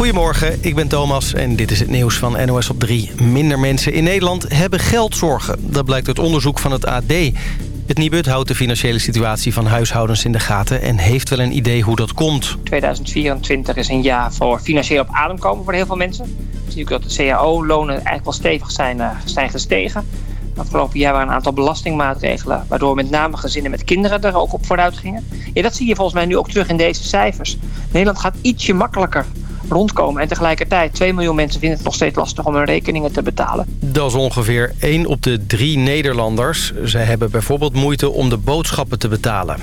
Goedemorgen, ik ben Thomas en dit is het nieuws van NOS op 3. Minder mensen in Nederland hebben geldzorgen. Dat blijkt uit onderzoek van het AD. Het Nibud houdt de financiële situatie van huishoudens in de gaten... en heeft wel een idee hoe dat komt. 2024 is een jaar voor financieel op adem komen voor heel veel mensen. Ziet ook dat de cao-lonen eigenlijk wel stevig zijn, uh, zijn gestegen. Afgelopen jaar waren een aantal belastingmaatregelen... waardoor met name gezinnen met kinderen er ook op vooruit gingen. Ja, dat zie je volgens mij nu ook terug in deze cijfers. Nederland gaat ietsje makkelijker rondkomen. En tegelijkertijd, 2 miljoen mensen vinden het nog steeds lastig om hun rekeningen te betalen. Dat is ongeveer 1 op de 3 Nederlanders. Ze hebben bijvoorbeeld moeite om de boodschappen te betalen.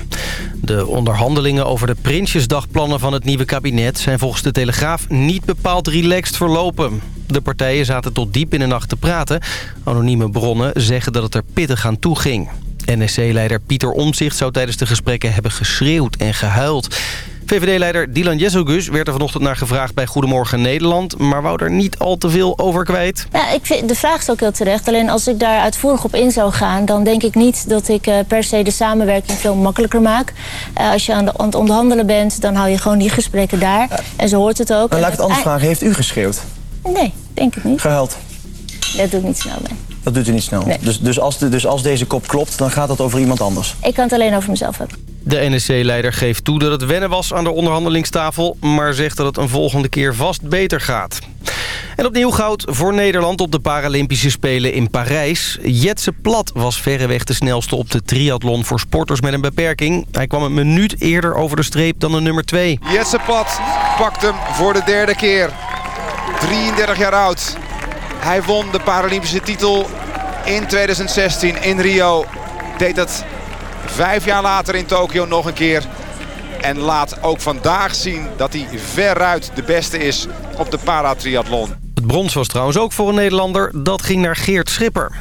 De onderhandelingen over de Prinsjesdagplannen van het nieuwe kabinet... zijn volgens de Telegraaf niet bepaald relaxed verlopen. De partijen zaten tot diep in de nacht te praten. Anonieme bronnen zeggen dat het er pittig aan toe ging. NSC-leider Pieter Omtzigt zou tijdens de gesprekken hebben geschreeuwd en gehuild. VVD-leider Dylan Jezogus werd er vanochtend naar gevraagd bij Goedemorgen Nederland... maar wou er niet al te veel over kwijt. Ja, ik vind, de vraag is ook heel terecht. Alleen als ik daar uitvoerig op in zou gaan... dan denk ik niet dat ik uh, per se de samenwerking veel makkelijker maak. Uh, als je aan, de, aan, het onderhandelen bent, dan hou je gewoon die gesprekken daar. En zo hoort het ook. Maar laat ik het anders vragen. Heeft u geschreeuwd? Nee, denk ik niet. Gehuild? Dat doe ik niet snel, nee. Dat doet u niet snel. Nee. Dus, dus, als de, dus als deze kop klopt, dan gaat dat over iemand anders? Ik kan het alleen over mezelf hebben. De NSC-leider geeft toe dat het wennen was aan de onderhandelingstafel... maar zegt dat het een volgende keer vast beter gaat. En opnieuw goud voor Nederland op de Paralympische Spelen in Parijs. Jetse Plat was verreweg de snelste op de triathlon voor sporters met een beperking. Hij kwam een minuut eerder over de streep dan de nummer 2. Jetse Plat pakt hem voor de derde keer. 33 jaar oud. Hij won de Paralympische titel in 2016 in Rio. Deed het vijf jaar later in Tokio nog een keer. En laat ook vandaag zien dat hij veruit de beste is op de paratriathlon. Het brons was trouwens ook voor een Nederlander. Dat ging naar Geert Schipper.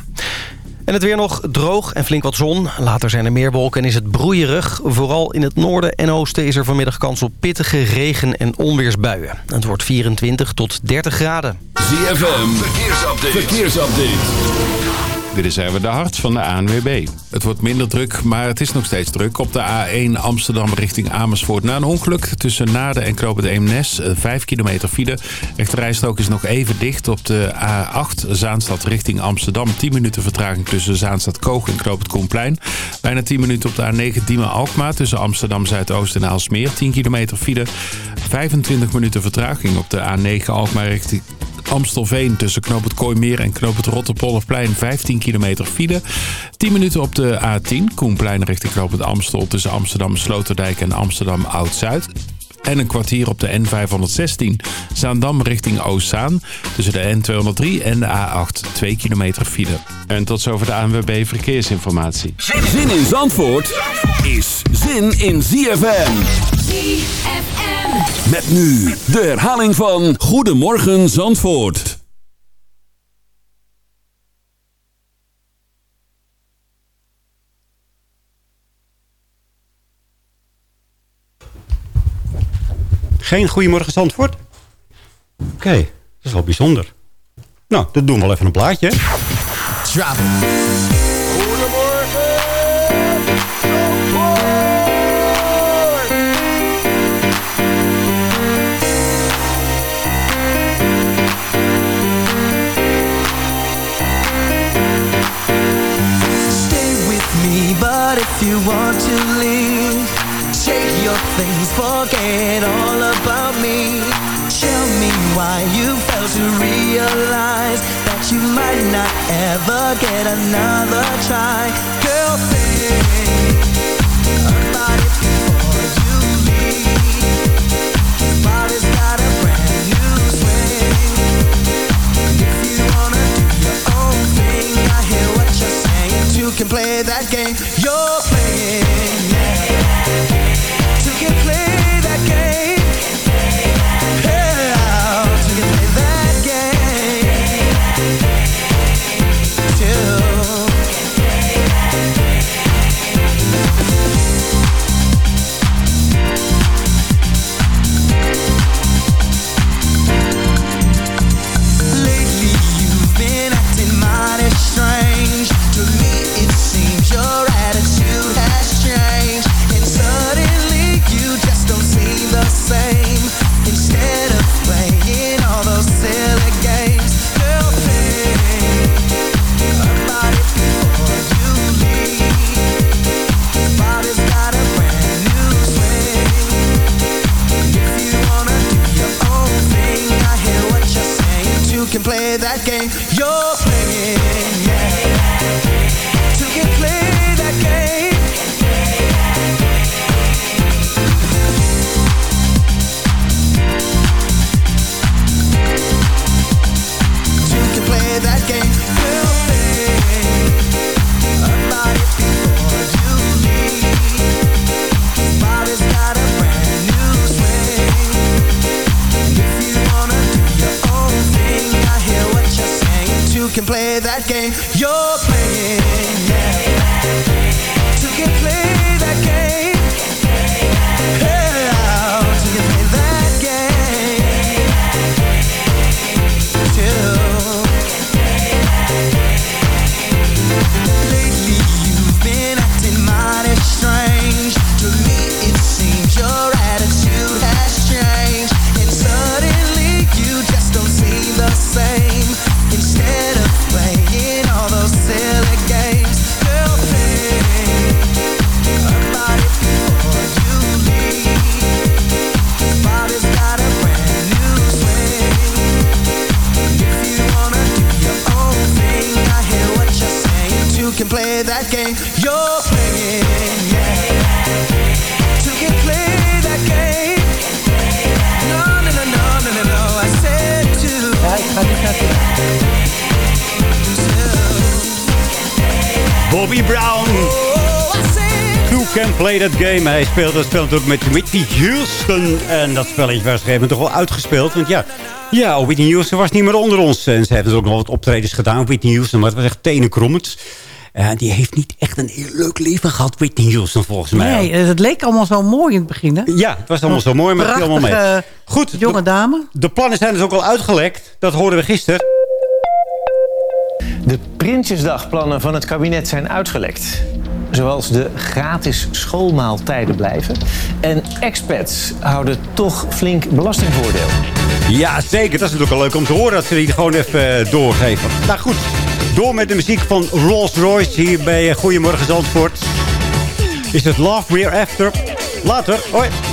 En het weer nog droog en flink wat zon. Later zijn er meer wolken en is het broeierig. Vooral in het noorden en oosten is er vanmiddag kans op pittige regen- en onweersbuien. Het wordt 24 tot 30 graden. ZFM, verkeersupdate. verkeersupdate. Dit is even de hart van de ANWB. Het wordt minder druk, maar het is nog steeds druk. Op de A1 Amsterdam richting Amersfoort. Na een ongeluk tussen Naden en Knoop het Eemnes. 5 kilometer file. Rijstrook is nog even dicht op de A8 Zaanstad richting Amsterdam. 10 minuten vertraging tussen Zaanstad Koog en Knoop het Koenplein. Bijna 10 minuten op de A9 Diemen Alkmaar tussen Amsterdam Zuidoost en Aalsmeer. 10 kilometer file. 25 minuten vertraging op de A9 Alkmaar richting Amstelveen tussen Knoop het Kooimeer en Knoop het Rotterpolderplein 15 kilometer file. 10 minuten op de A10 Koenplein richting Knoop Amstel tussen Amsterdam Sloterdijk en Amsterdam Oud-Zuid. En een kwartier op de N516 Zaandam richting Oostzaan. Tussen de N203 en de A8 2 kilometer file. En tot zover de ANWB Verkeersinformatie. Zin in Zandvoort is zin in ZFM. ZFM. Met nu de herhaling van Goedemorgen Zandvoort. Geen Goedemorgen Zandvoort? Oké, okay, dat is wel bijzonder. Nou, dat doen we wel even een plaatje. Ever get another try. Girl, think before you leave. Body's got a brand new swing. If you wanna do your own thing I hear what you're saying. Two can play that game. You're playing you're Hij speelt dat spel natuurlijk met Whitney Houston. En dat spelletje was op een gegeven moment toch wel uitgespeeld. Want ja, ja, Whitney Houston was niet meer onder ons. En ze heeft dus ook nog wat optredens gedaan. Whitney Houston, maar het was echt tenenkrommend. En die heeft niet echt een heel leuk leven gehad, Whitney Houston, volgens mij. Nee, het leek allemaal zo mooi in het begin, hè? Ja, het was allemaal zo mooi, maar het viel allemaal mee. Goed, jonge de, dame. de plannen zijn dus ook al uitgelekt. Dat hoorden we gisteren. De Prinsjesdagplannen van het kabinet zijn uitgelekt. Zoals de gratis schoolmaaltijden blijven. En expats houden toch flink belastingvoordeel. Ja, zeker. Dat is natuurlijk wel leuk om te horen dat ze die gewoon even eh, doorgeven. Nou goed, door met de muziek van Rolls Royce hier bij eh, Goedemorgen Zandvoort. Is het Love We're After? Later, hoi.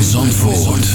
Zandvoort.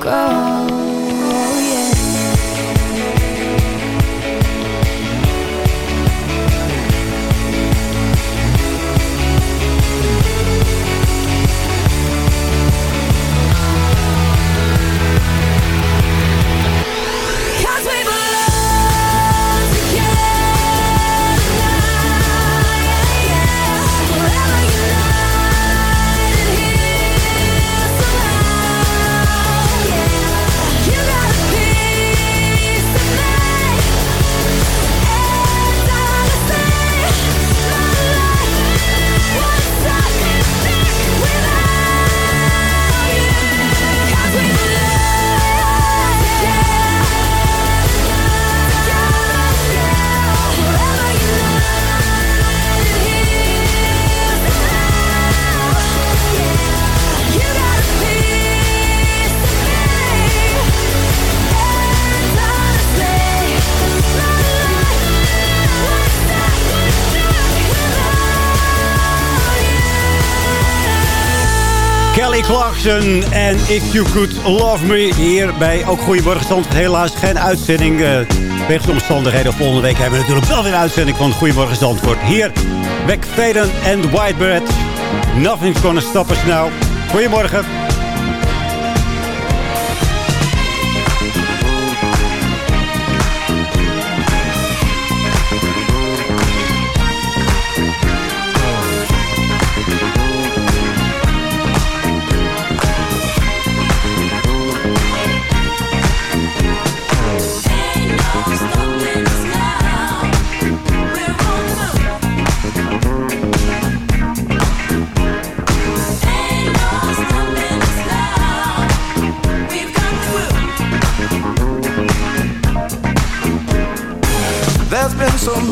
Go. Kelly Clarkson en If You Could Love Me. Hier bij ook Goedemorgen Zandvoort. Helaas geen uitzending. Uh, wegens de omstandigheden. Volgende week hebben we natuurlijk wel weer een uitzending van Goedemorgen Zandvoort. Hier, McFadden en Whitebread. Nothing's gonna stop us now. Goedemorgen.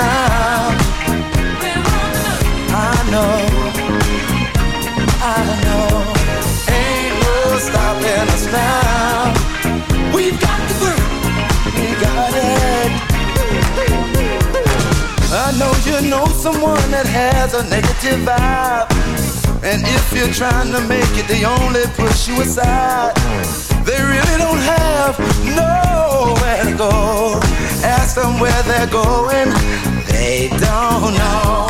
I know, I know, ain't no stopping us now. We've got the groove, we got it. I know you know someone that has a negative vibe. And if you're trying to make it, they only push you aside. They really don't have no nowhere to go. Ask them where they're going, they don't know.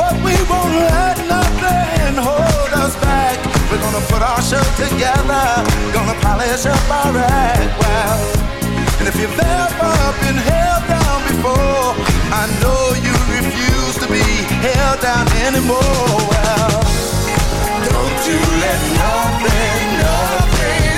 But we won't let nothing hold us back. We're gonna put our show together, gonna polish up our act well. And if you've ever been held down before, I know you refuse to be held down anymore. Well, don't you let nothing, nothing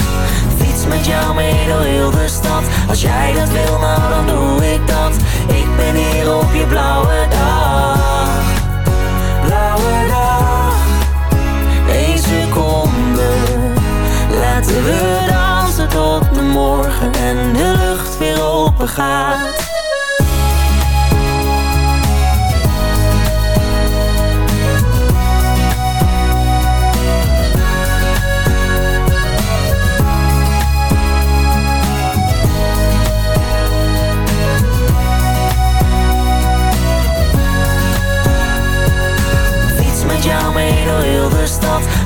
met jou de stad. Als jij dat wil, nou dan doe ik dat. Ik ben hier op je blauwe dag. Blauwe dag. Eén seconde. Laten we dansen tot de morgen En de lucht weer open gaat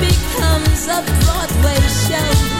becomes a Broadway show.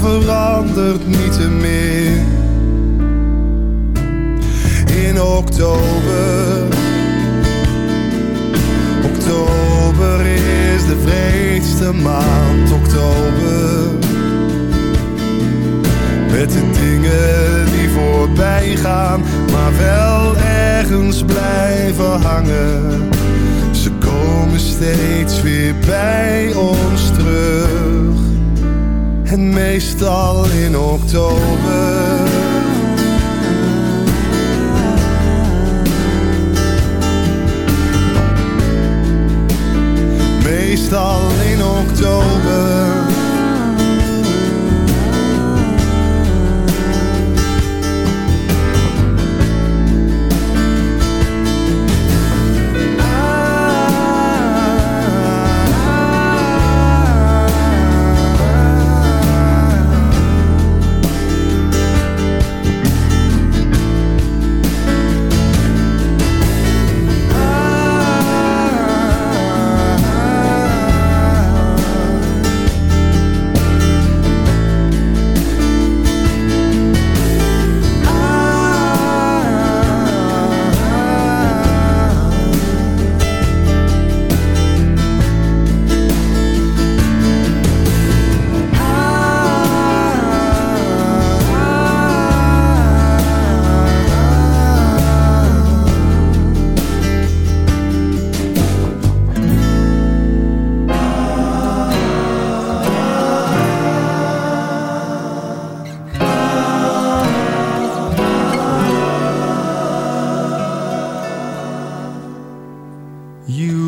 verandert niet meer. In oktober, oktober is de vreedste maand, oktober. Met de dingen die voorbij gaan, maar wel ergens blijven hangen. Ze komen steeds weer bij ons terug en meestal in oktober. Meestal in oktober. You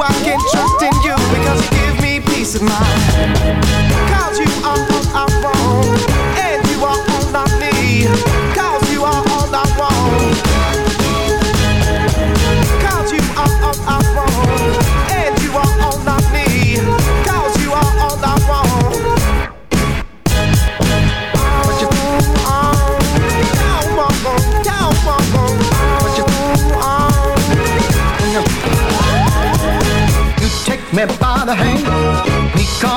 I can trust in you because you give me peace of mind. You are I want, and you are all I need.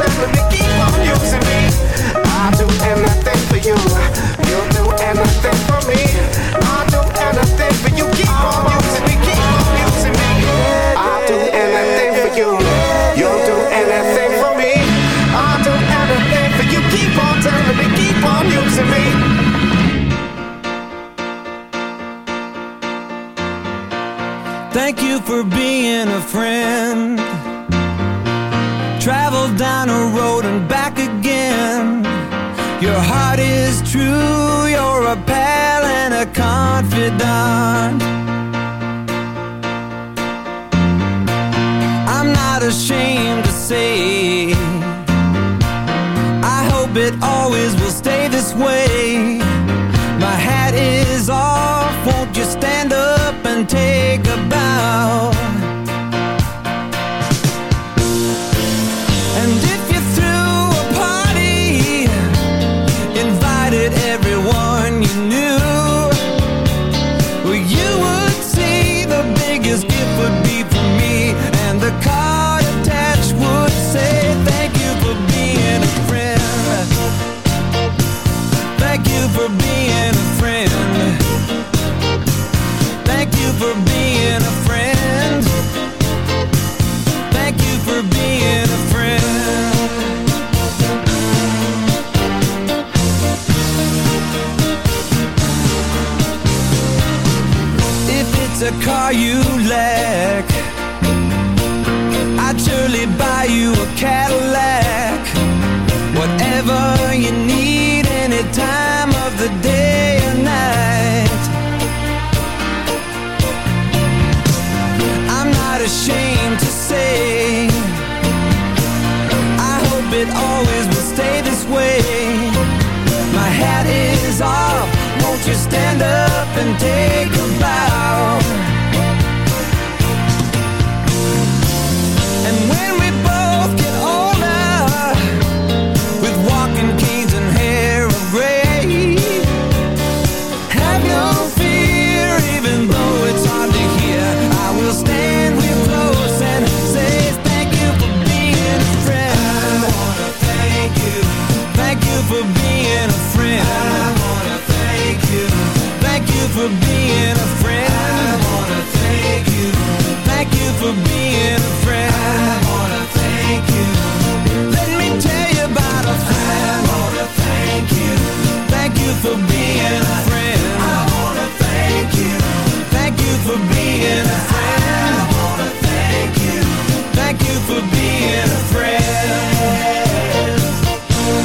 on me, keep on using me. I'll do anything for you. You'll do anything for me. I'll do anything for you. Keep on using me, keep on using me. I'll do anything for you. You'll do anything for me. I'll do anything for you. Keep on telling me, keep on using me. Thank you for being a friend. Down a road and back again. Your heart is true, you're a pal and a confidant. I'm not ashamed to say, I hope it always will stay this way. My hat is off, won't you stand up and take a bow?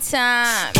time.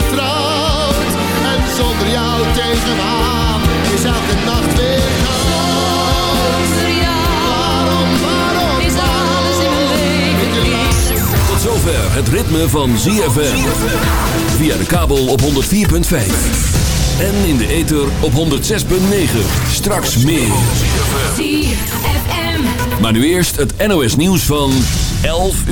vertrouwd. En zonder jou tegen me aan is elke nacht weer koud. Zonder jou Waarom, waarom, is alles in mijn leven killer. Tot zover het ritme van ZFM. Via de kabel op 104.5. En in de ether op 106.9. Straks meer. ZFM. Maar nu eerst het NOS nieuws van 11 uur.